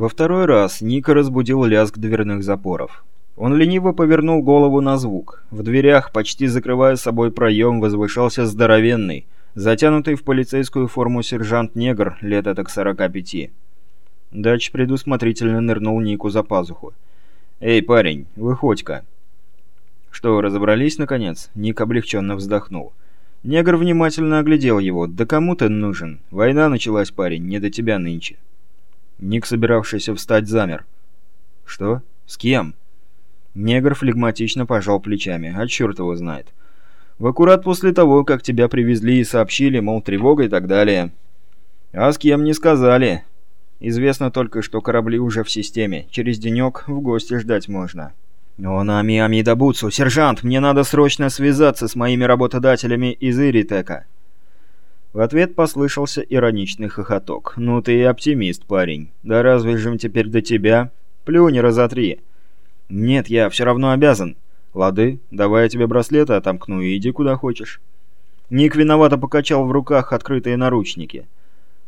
Во второй раз Ника разбудил лязг дверных запоров. Он лениво повернул голову на звук. В дверях, почти закрывая собой проем, возвышался здоровенный, затянутый в полицейскую форму сержант-негр лет это к 45. Дач предусмотрительно нырнул Нику за пазуху. «Эй, парень, выходь-ка!» «Что, разобрались, наконец?» Ник облегченно вздохнул. Негр внимательно оглядел его. «Да кому ты нужен? Война началась, парень, не до тебя нынче». Ник, собиравшийся встать, замер. «Что? С кем?» Негр флегматично пожал плечами. «А черт его знает. В аккурат после того, как тебя привезли и сообщили, мол, тревога и так далее. А с кем не сказали. Известно только, что корабли уже в системе. Через денек в гости ждать можно». «О, Нами Амидабуцу, сержант, мне надо срочно связаться с моими работодателями из Иритека». В ответ послышался ироничный хохоток. «Ну ты и оптимист, парень. Да разве же теперь до тебя? Плюнь разотри». «Нет, я все равно обязан». «Лады, давай я тебе браслеты отомкну и иди куда хочешь». Ник виновато покачал в руках открытые наручники.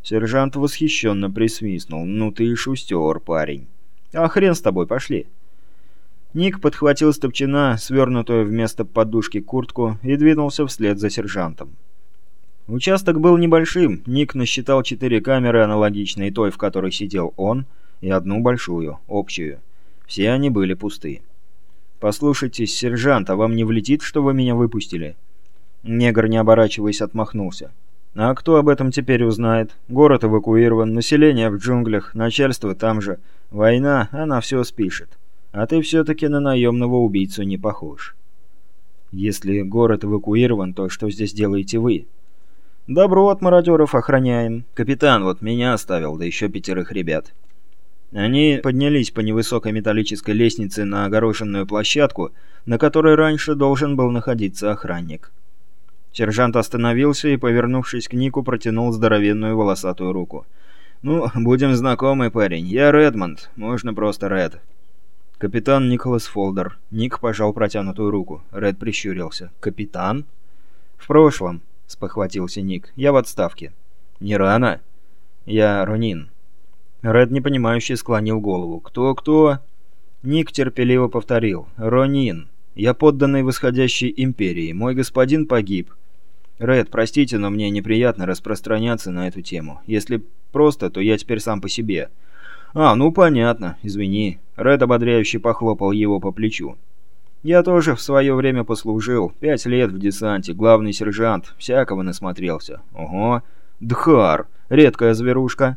Сержант восхищенно присвистнул. «Ну ты и шустер, парень». «А хрен с тобой, пошли». Ник подхватил с свернутую вместо подушки куртку и двинулся вслед за сержантом. Участок был небольшим, Ник насчитал четыре камеры, аналогичные той, в которой сидел он, и одну большую, общую. Все они были пусты. «Послушайте, сержант, а вам не влетит, что вы меня выпустили?» Негр, не оборачиваясь, отмахнулся. «А кто об этом теперь узнает? Город эвакуирован, население в джунглях, начальство там же. Война, она все спишет. А ты все-таки на наемного убийцу не похож». «Если город эвакуирован, то что здесь делаете вы?» «Добро от мародеров охраняем. Капитан вот меня оставил, да еще пятерых ребят». Они поднялись по невысокой металлической лестнице на огороженную площадку, на которой раньше должен был находиться охранник. Сержант остановился и, повернувшись к Нику, протянул здоровенную волосатую руку. «Ну, будем знакомы, парень. Я Редмонд. Можно просто Ред». «Капитан Николас Фолдер». Ник пожал протянутую руку. Ред прищурился. «Капитан?» «В прошлом спохватился Ник. «Я в отставке». «Не рано?» «Я Ронин». Ред непонимающе склонил голову. «Кто-кто?» Ник терпеливо повторил. «Ронин. Я подданный восходящей империи. Мой господин погиб». «Ред, простите, но мне неприятно распространяться на эту тему. Если просто, то я теперь сам по себе». «А, ну понятно. Извини». Ред ободряюще похлопал его по плечу. Я тоже в свое время послужил. Пять лет в десанте, главный сержант. Всякого насмотрелся. Ого. Дхар. Редкая зверушка.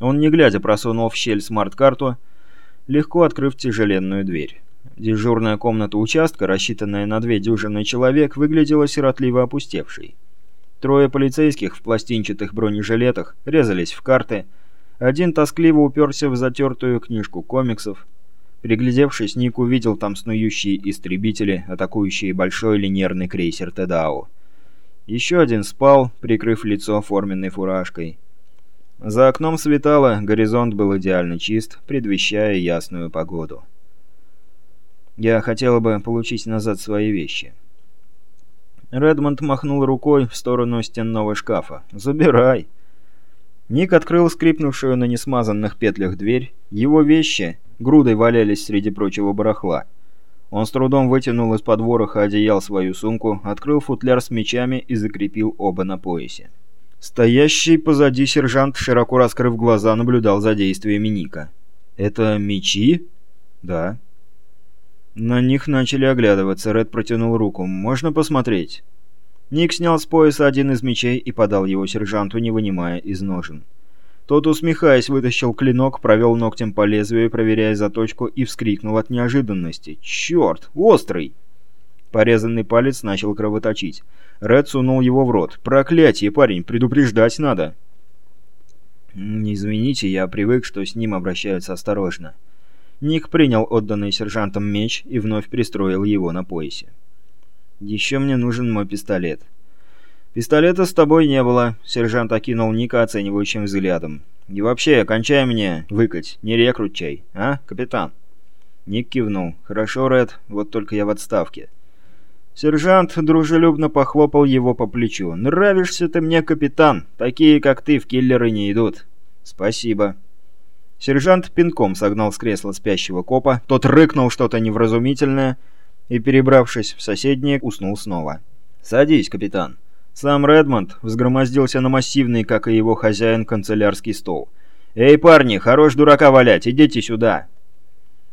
Он, не глядя, просунул в щель смарт-карту, легко открыв тяжеленную дверь. Дежурная комната участка, рассчитанная на две дюжины человек, выглядела сиротливо опустевшей. Трое полицейских в пластинчатых бронежилетах резались в карты. Один тоскливо уперся в затертую книжку комиксов. Приглядевшись, Ник увидел там снующие истребители, атакующие большой линейный крейсер Тедау. Еще один спал, прикрыв лицо форменной фуражкой. За окном светало, горизонт был идеально чист, предвещая ясную погоду. «Я хотела бы получить назад свои вещи». Редмонд махнул рукой в сторону стенного шкафа. «Забирай». Ник открыл скрипнувшую на несмазанных петлях дверь. Его вещи грудой валялись среди прочего барахла. Он с трудом вытянул из-под вороха одеял свою сумку, открыл футляр с мечами и закрепил оба на поясе. Стоящий позади сержант, широко раскрыв глаза, наблюдал за действиями Ника. «Это мечи?» «Да». На них начали оглядываться. Ред протянул руку. «Можно посмотреть?» Ник снял с пояса один из мечей и подал его сержанту, не вынимая из ножен. Тот, усмехаясь, вытащил клинок, провел ногтем по лезвию, проверяя заточку, и вскрикнул от неожиданности. «Черт! Острый!» Порезанный палец начал кровоточить. Ред сунул его в рот. «Проклятие, парень! Предупреждать надо!» «Извините, я привык, что с ним обращаются осторожно». Ник принял отданный сержантом меч и вновь пристроил его на поясе. «Еще мне нужен мой пистолет». «Пистолета с тобой не было», — сержант окинул Ника оценивающим взглядом. «И вообще, кончай мне выкать, не рекрутчай, а, капитан?» Ник кивнул. «Хорошо, Ред, вот только я в отставке». Сержант дружелюбно похлопал его по плечу. «Нравишься ты мне, капитан. Такие, как ты, в киллеры не идут». «Спасибо». Сержант пинком согнал с кресла спящего копа, тот рыкнул что-то невразумительное и, перебравшись в соседнее, уснул снова. «Садись, капитан». Сам Редмонд взгромоздился на массивный, как и его хозяин, канцелярский стол. «Эй, парни, хорош дурака валять, идите сюда!»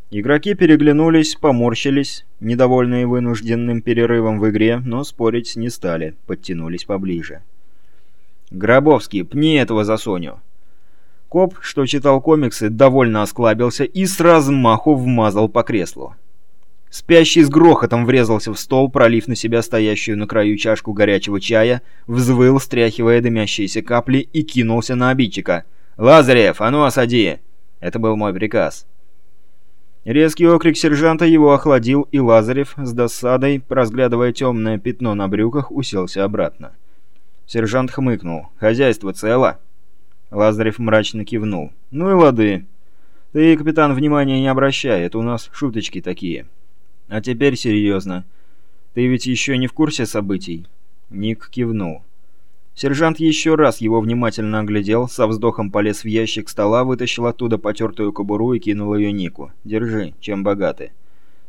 Игроки переглянулись, поморщились, недовольные вынужденным перерывом в игре, но спорить не стали, подтянулись поближе. «Гробовский, пни этого за Соню!» Коп, что читал комиксы, довольно осклабился и с размаху вмазал по креслу. Спящий с грохотом врезался в стол, пролив на себя стоящую на краю чашку горячего чая, взвыл, стряхивая дымящиеся капли, и кинулся на обидчика. «Лазарев, а ну осади!» Это был мой приказ. Резкий окрик сержанта его охладил, и Лазарев, с досадой, разглядывая темное пятно на брюках, уселся обратно. Сержант хмыкнул. «Хозяйство цело?» Лазарев мрачно кивнул. «Ну и лады. Ты, капитан, внимания не обращай, это у нас шуточки такие». А теперь серьезно. Ты ведь еще не в курсе событий?» Ник кивнул. Сержант еще раз его внимательно оглядел, со вздохом полез в ящик стола, вытащил оттуда потертую кобуру и кинул ее Нику. «Держи, чем богаты».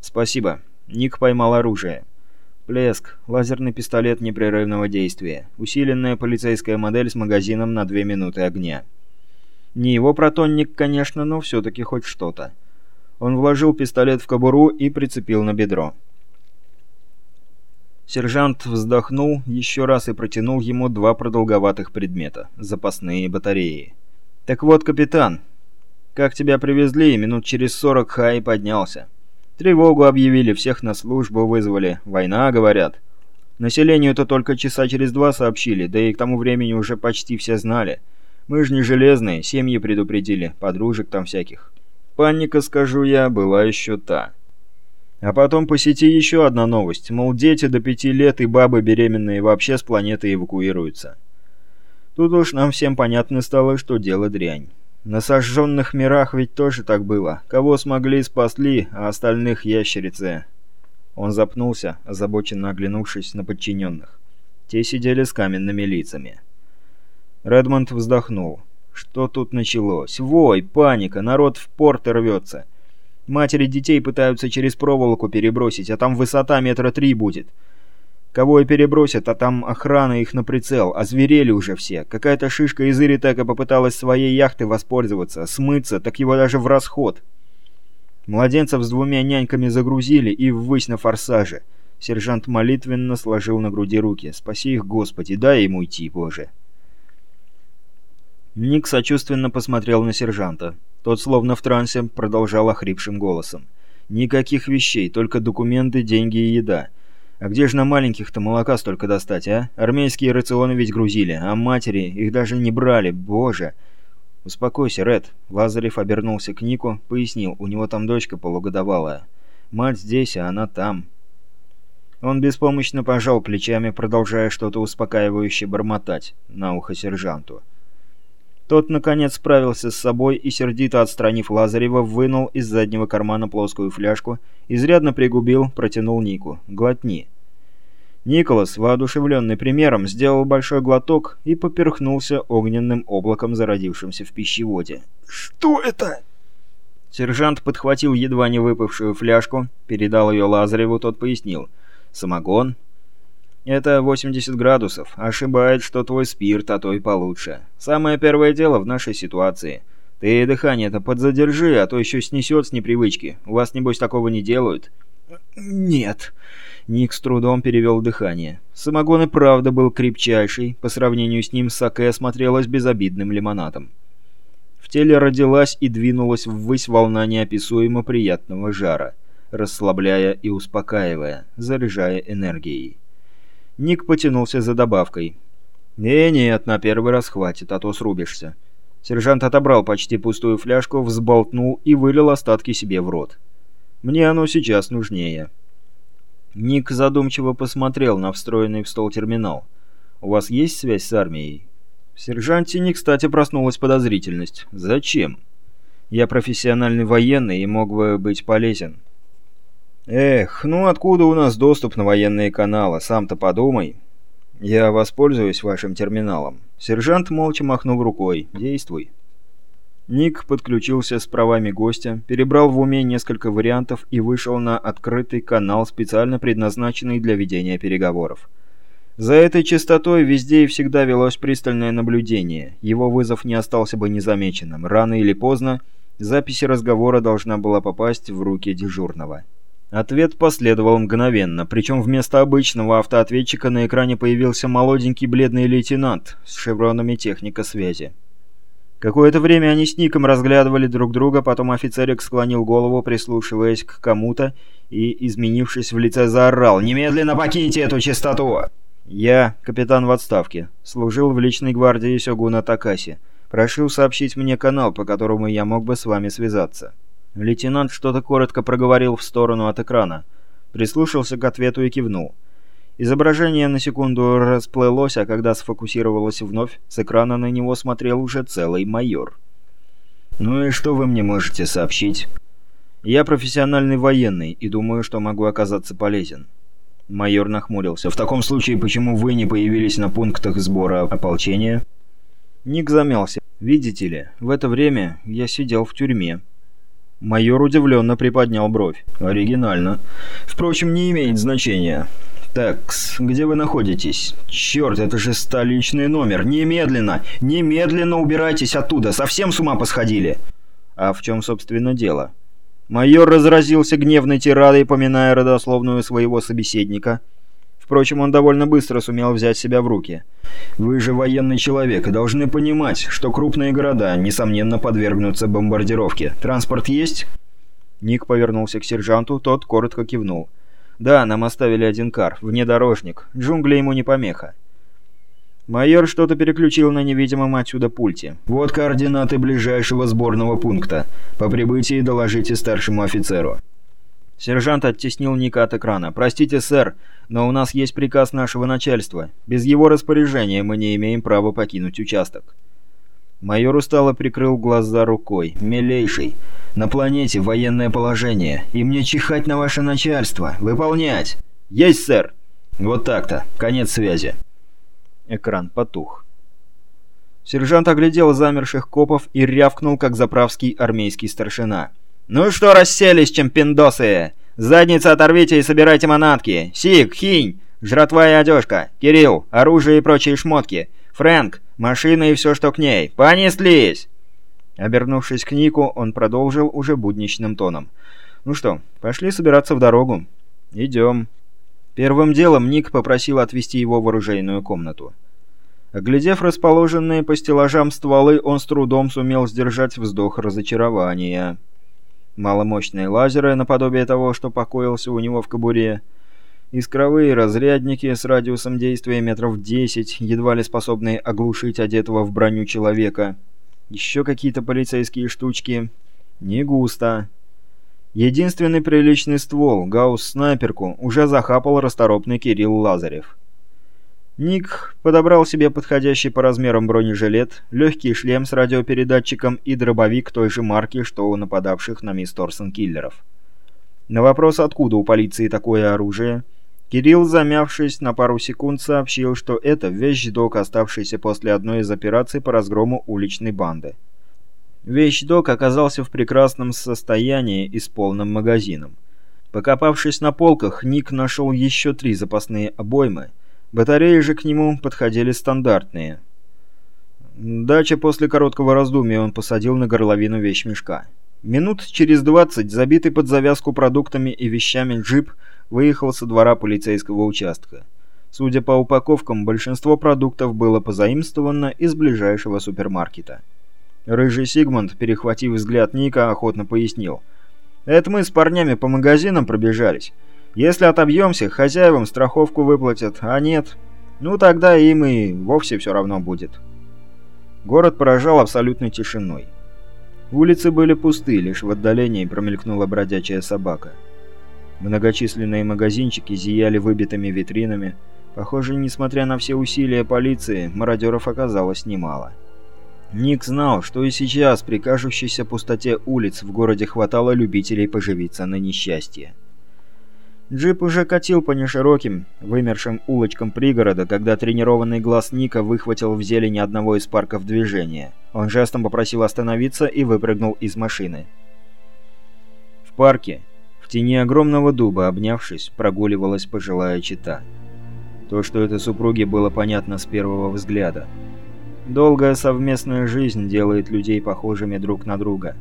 «Спасибо». Ник поймал оружие. Плеск. Лазерный пистолет непрерывного действия. Усиленная полицейская модель с магазином на две минуты огня. Не его протонник, конечно, но все-таки хоть что-то. Он вложил пистолет в кобуру и прицепил на бедро. Сержант вздохнул еще раз и протянул ему два продолговатых предмета – запасные батареи. «Так вот, капитан, как тебя привезли, минут через сорок Хай поднялся. Тревогу объявили, всех на службу вызвали. Война, говорят. Населению-то только часа через два сообщили, да и к тому времени уже почти все знали. Мы же не железные, семьи предупредили, подружек там всяких. Паника, скажу я, была еще та. А потом по сети еще одна новость, мол, дети до пяти лет и бабы беременные вообще с планеты эвакуируются. Тут уж нам всем понятно стало, что дело дрянь. На сожженных мирах ведь тоже так было. Кого смогли, спасли, а остальных ящерицы. Он запнулся, озабоченно оглянувшись на подчиненных. Те сидели с каменными лицами. Редмонд вздохнул. Что тут началось? Вой, паника, народ в порт рвется. Матери детей пытаются через проволоку перебросить, а там высота метра три будет. Кого и перебросят, а там охрана их на прицел, а зверели уже все. Какая-то шишка из Иритека попыталась своей яхты воспользоваться, смыться, так его даже в расход. Младенцев с двумя няньками загрузили и ввысь на форсаже. Сержант молитвенно сложил на груди руки. «Спаси их, Господи, дай ему идти, Боже!» Ник сочувственно посмотрел на сержанта. Тот, словно в трансе, продолжал охрипшим голосом. «Никаких вещей, только документы, деньги и еда. А где же на маленьких-то молока столько достать, а? Армейские рационы ведь грузили, а матери их даже не брали, боже!» «Успокойся, Ред». Лазарев обернулся к Нику, пояснил, у него там дочка полугодовалая. «Мать здесь, а она там». Он беспомощно пожал плечами, продолжая что-то успокаивающе бормотать на ухо сержанту. Тот, наконец, справился с собой и, сердито отстранив Лазарева, вынул из заднего кармана плоскую фляжку, изрядно пригубил, протянул Нику. «Глотни». Николас, воодушевленный примером, сделал большой глоток и поперхнулся огненным облаком, зародившимся в пищеводе. «Что это?» Сержант подхватил едва не выпавшую фляжку, передал ее Лазареву, тот пояснил. «Самогон, это 80 градусов. Ошибает, что твой спирт, а то и получше. Самое первое дело в нашей ситуации. Ты дыхание-то подзадержи, а то еще снесет с непривычки. У вас, небось, такого не делают?» «Нет». Ник с трудом перевел дыхание. Самогон и правда был крепчайший, по сравнению с ним саке смотрелась безобидным лимонадом. В теле родилась и двинулась ввысь волна неописуемо приятного жара, расслабляя и успокаивая, заряжая энергией. Ник потянулся за добавкой. «Не, нет, на первый раз хватит, а то срубишься». Сержант отобрал почти пустую фляжку, взболтнул и вылил остатки себе в рот. «Мне оно сейчас нужнее». Ник задумчиво посмотрел на встроенный в стол терминал. «У вас есть связь с армией?» В сержанте не кстати проснулась подозрительность. «Зачем?» «Я профессиональный военный и мог бы быть полезен». Эх, ну откуда у нас доступ на военные каналы, сам-то подумай. Я воспользуюсь вашим терминалом. Сержант молча махнул рукой. Действуй. Ник подключился с правами гостя, перебрал в уме несколько вариантов и вышел на открытый канал, специально предназначенный для ведения переговоров. За этой частотой везде и всегда велось пристальное наблюдение. Его вызов не остался бы незамеченным. Рано или поздно запись разговора должна была попасть в руки дежурного. Ответ последовал мгновенно, причем вместо обычного автоответчика на экране появился молоденький бледный лейтенант с шевронами техника связи. Какое-то время они с Ником разглядывали друг друга, потом офицерик склонил голову, прислушиваясь к кому-то, и, изменившись в лице, заорал «Немедленно покиньте эту частоту!» «Я, капитан в отставке, служил в личной гвардии Сёгуна Такаси. Прошу сообщить мне канал, по которому я мог бы с вами связаться». Лейтенант что-то коротко проговорил в сторону от экрана, прислушался к ответу и кивнул. Изображение на секунду расплылось, а когда сфокусировалось вновь, с экрана на него смотрел уже целый майор. «Ну и что вы мне можете сообщить?» «Я профессиональный военный и думаю, что могу оказаться полезен». Майор нахмурился. «В таком случае, почему вы не появились на пунктах сбора ополчения?» Ник замялся. «Видите ли, в это время я сидел в тюрьме». Майор удивленно приподнял бровь. «Оригинально. Впрочем, не имеет значения. «Такс, где вы находитесь? Черт, это же столичный номер! Немедленно! Немедленно убирайтесь оттуда! Совсем с ума посходили!» «А в чем, собственно, дело?» Майор разразился гневной тирадой, поминая родословную своего собеседника. Впрочем, он довольно быстро сумел взять себя в руки. «Вы же военный человек и должны понимать, что крупные города, несомненно, подвергнутся бомбардировке. Транспорт есть?» Ник повернулся к сержанту, тот коротко кивнул. «Да, нам оставили один кар, внедорожник. Джунгли ему не помеха». Майор что-то переключил на невидимом отсюда пульте. «Вот координаты ближайшего сборного пункта. По прибытии доложите старшему офицеру». Сержант оттеснил Ника от экрана. «Простите, сэр, но у нас есть приказ нашего начальства. Без его распоряжения мы не имеем права покинуть участок». Майор устало прикрыл глаза рукой. «Милейший, на планете военное положение, и мне чихать на ваше начальство. Выполнять!» «Есть, сэр!» «Вот так-то. Конец связи». Экран потух. Сержант оглядел замерших копов и рявкнул, как заправский армейский старшина. «Ну что расселись, чемпиндосы? Задницы оторвите и собирайте манатки! Сик, хинь, жратва и одежка! Кирилл, оружие и прочие шмотки! Фрэнк, машина и все, что к ней! Понеслись!» Обернувшись к Нику, он продолжил уже будничным тоном. «Ну что, пошли собираться в дорогу?» «Идем». Первым делом Ник попросил отвезти его в оружейную комнату. Оглядев расположенные по стеллажам стволы, он с трудом сумел сдержать вздох разочарования. Маломощные лазеры, наподобие того, что покоился у него в кобуре, искровые разрядники с радиусом действия метров 10, едва ли способные оглушить одетого в броню человека — еще какие-то полицейские штучки. Не густо. Единственный приличный ствол, гаусс-снайперку, уже захапал расторопный Кирилл Лазарев. Ник подобрал себе подходящий по размерам бронежилет, легкий шлем с радиопередатчиком и дробовик той же марки, что у нападавших на мисс Торсон киллеров. На вопрос, откуда у полиции такое оружие, Кирилл, замявшись на пару секунд, сообщил, что это вещдок, оставшийся после одной из операций по разгрому уличной банды. Вещдок оказался в прекрасном состоянии и с полным магазином. Покопавшись на полках, Ник нашел еще три запасные обоймы. Батареи же к нему подходили стандартные. Дача после короткого раздумья он посадил на горловину вещмешка. Минут через двадцать, забитый под завязку продуктами и вещами джип – выехал со двора полицейского участка. Судя по упаковкам, большинство продуктов было позаимствовано из ближайшего супермаркета. Рыжий Сигмунд, перехватив взгляд Ника, охотно пояснил. «Это мы с парнями по магазинам пробежались. Если отобьемся, хозяевам страховку выплатят, а нет, ну тогда им и вовсе все равно будет». Город поражал абсолютной тишиной. Улицы были пусты, лишь в отдалении промелькнула бродячая собака. Многочисленные магазинчики зияли выбитыми витринами. Похоже, несмотря на все усилия полиции, мародеров оказалось немало. Ник знал, что и сейчас при кажущейся пустоте улиц в городе хватало любителей поживиться на несчастье. Джип уже катил по нешироким, вымершим улочкам пригорода, когда тренированный глаз Ника выхватил в зелени одного из парков движения. Он жестом попросил остановиться и выпрыгнул из машины. В парке, в тени огромного дуба, обнявшись, прогуливалась пожилая чита. То, что это супруги, было понятно с первого взгляда. Долгая совместная жизнь делает людей похожими друг на друга.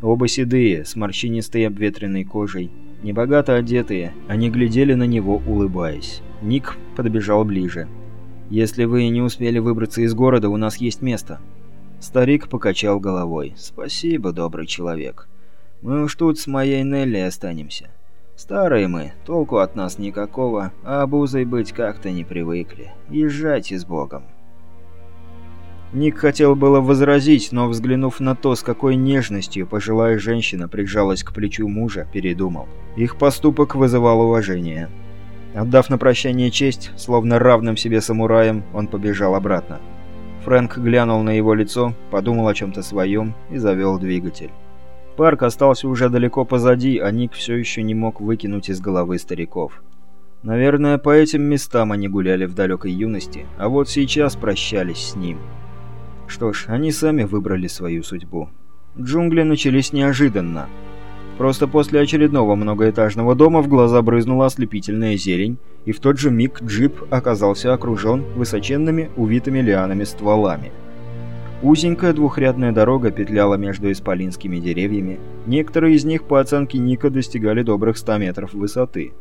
Оба седые, с морщинистой обветренной кожей, небогато одетые, они глядели на него, улыбаясь. Ник подбежал ближе. «Если вы не успели выбраться из города, у нас есть место». Старик покачал головой. «Спасибо, добрый человек. Мы уж тут с моей Нелли останемся. Старые мы, толку от нас никакого, а обузой быть как-то не привыкли. Езжайте с Богом». Ник хотел было возразить, но, взглянув на то, с какой нежностью пожилая женщина прижалась к плечу мужа, передумал. Их поступок вызывал уважение. Отдав на прощание честь, словно равным себе самураем, он побежал обратно. Фрэнк глянул на его лицо, подумал о чем-то своем и завел двигатель. Парк остался уже далеко позади, а Ник все еще не мог выкинуть из головы стариков. Наверное, по этим местам они гуляли в далекой юности, а вот сейчас прощались с ним. Что ж, они сами выбрали свою судьбу. Джунгли начались неожиданно. Просто после очередного многоэтажного дома в глаза брызнула ослепительная зелень, и в тот же миг джип оказался окружен высоченными, увитыми лианами стволами. Узенькая двухрядная дорога петляла между исполинскими деревьями, некоторые из них, по оценке Ника, достигали добрых 100 метров высоты.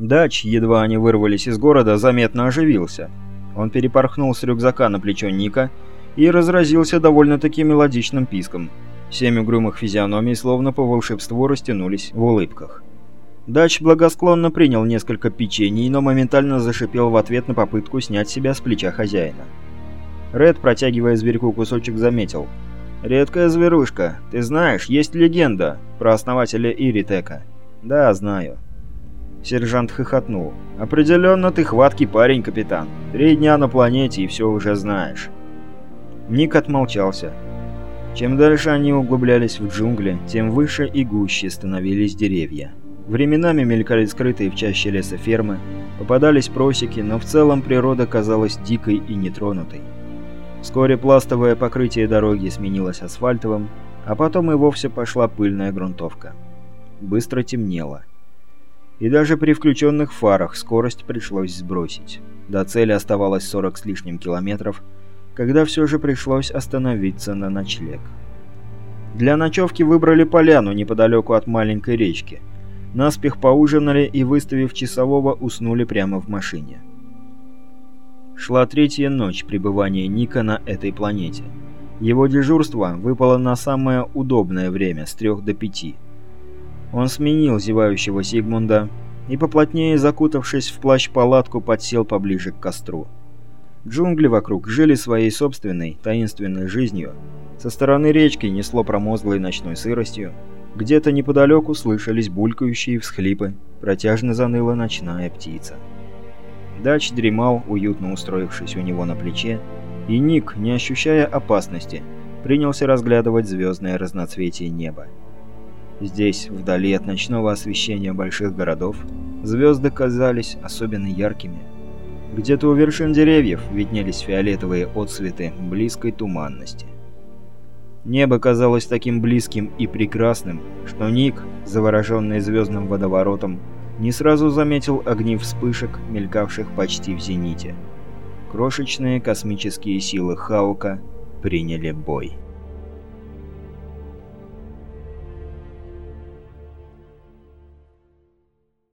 Дач, едва они вырвались из города, заметно оживился. Он перепорхнул с рюкзака на плечо Ника и разразился довольно-таки мелодичным писком – Семь угрюмых физиономий словно по волшебству растянулись в улыбках. Дач благосклонно принял несколько печений, но моментально зашипел в ответ на попытку снять себя с плеча хозяина. Ред, протягивая зверьку кусочек, заметил. «Редкая зверушка. Ты знаешь, есть легенда про основателя Иритека». «Да, знаю». Сержант хохотнул. «Определенно ты хваткий парень, капитан. Три дня на планете и все уже знаешь». Ник отмолчался. Чем дальше они углублялись в джунгли, тем выше и гуще становились деревья. Временами мелькали скрытые в чаще леса фермы, попадались просеки, но в целом природа казалась дикой и нетронутой. Вскоре пластовое покрытие дороги сменилось асфальтовым, а потом и вовсе пошла пыльная грунтовка. Быстро темнело. И даже при включенных фарах скорость пришлось сбросить. До цели оставалось 40 с лишним километров, когда все же пришлось остановиться на ночлег. Для ночевки выбрали поляну неподалеку от маленькой речки. Наспех поужинали и, выставив часового, уснули прямо в машине. Шла третья ночь пребывания Ника на этой планете. Его дежурство выпало на самое удобное время, с трех до пяти. Он сменил зевающего Сигмунда и, поплотнее закутавшись в плащ-палатку, подсел поближе к костру. Джунгли вокруг жили своей собственной, таинственной жизнью. Со стороны речки несло промозглой ночной сыростью. Где-то неподалеку слышались булькающие всхлипы, протяжно заныла ночная птица. Дач дремал, уютно устроившись у него на плече, и Ник, не ощущая опасности, принялся разглядывать звездное разноцветие неба. Здесь, вдали от ночного освещения больших городов, звезды казались особенно яркими – где-то у вершин деревьев виднелись фиолетовые отсветы близкой туманности. Небо казалось таким близким и прекрасным, что Ник, завороженный звездным водоворотом, не сразу заметил огни вспышек, мелькавших почти в зените. Крошечные космические силы Хаука приняли бой.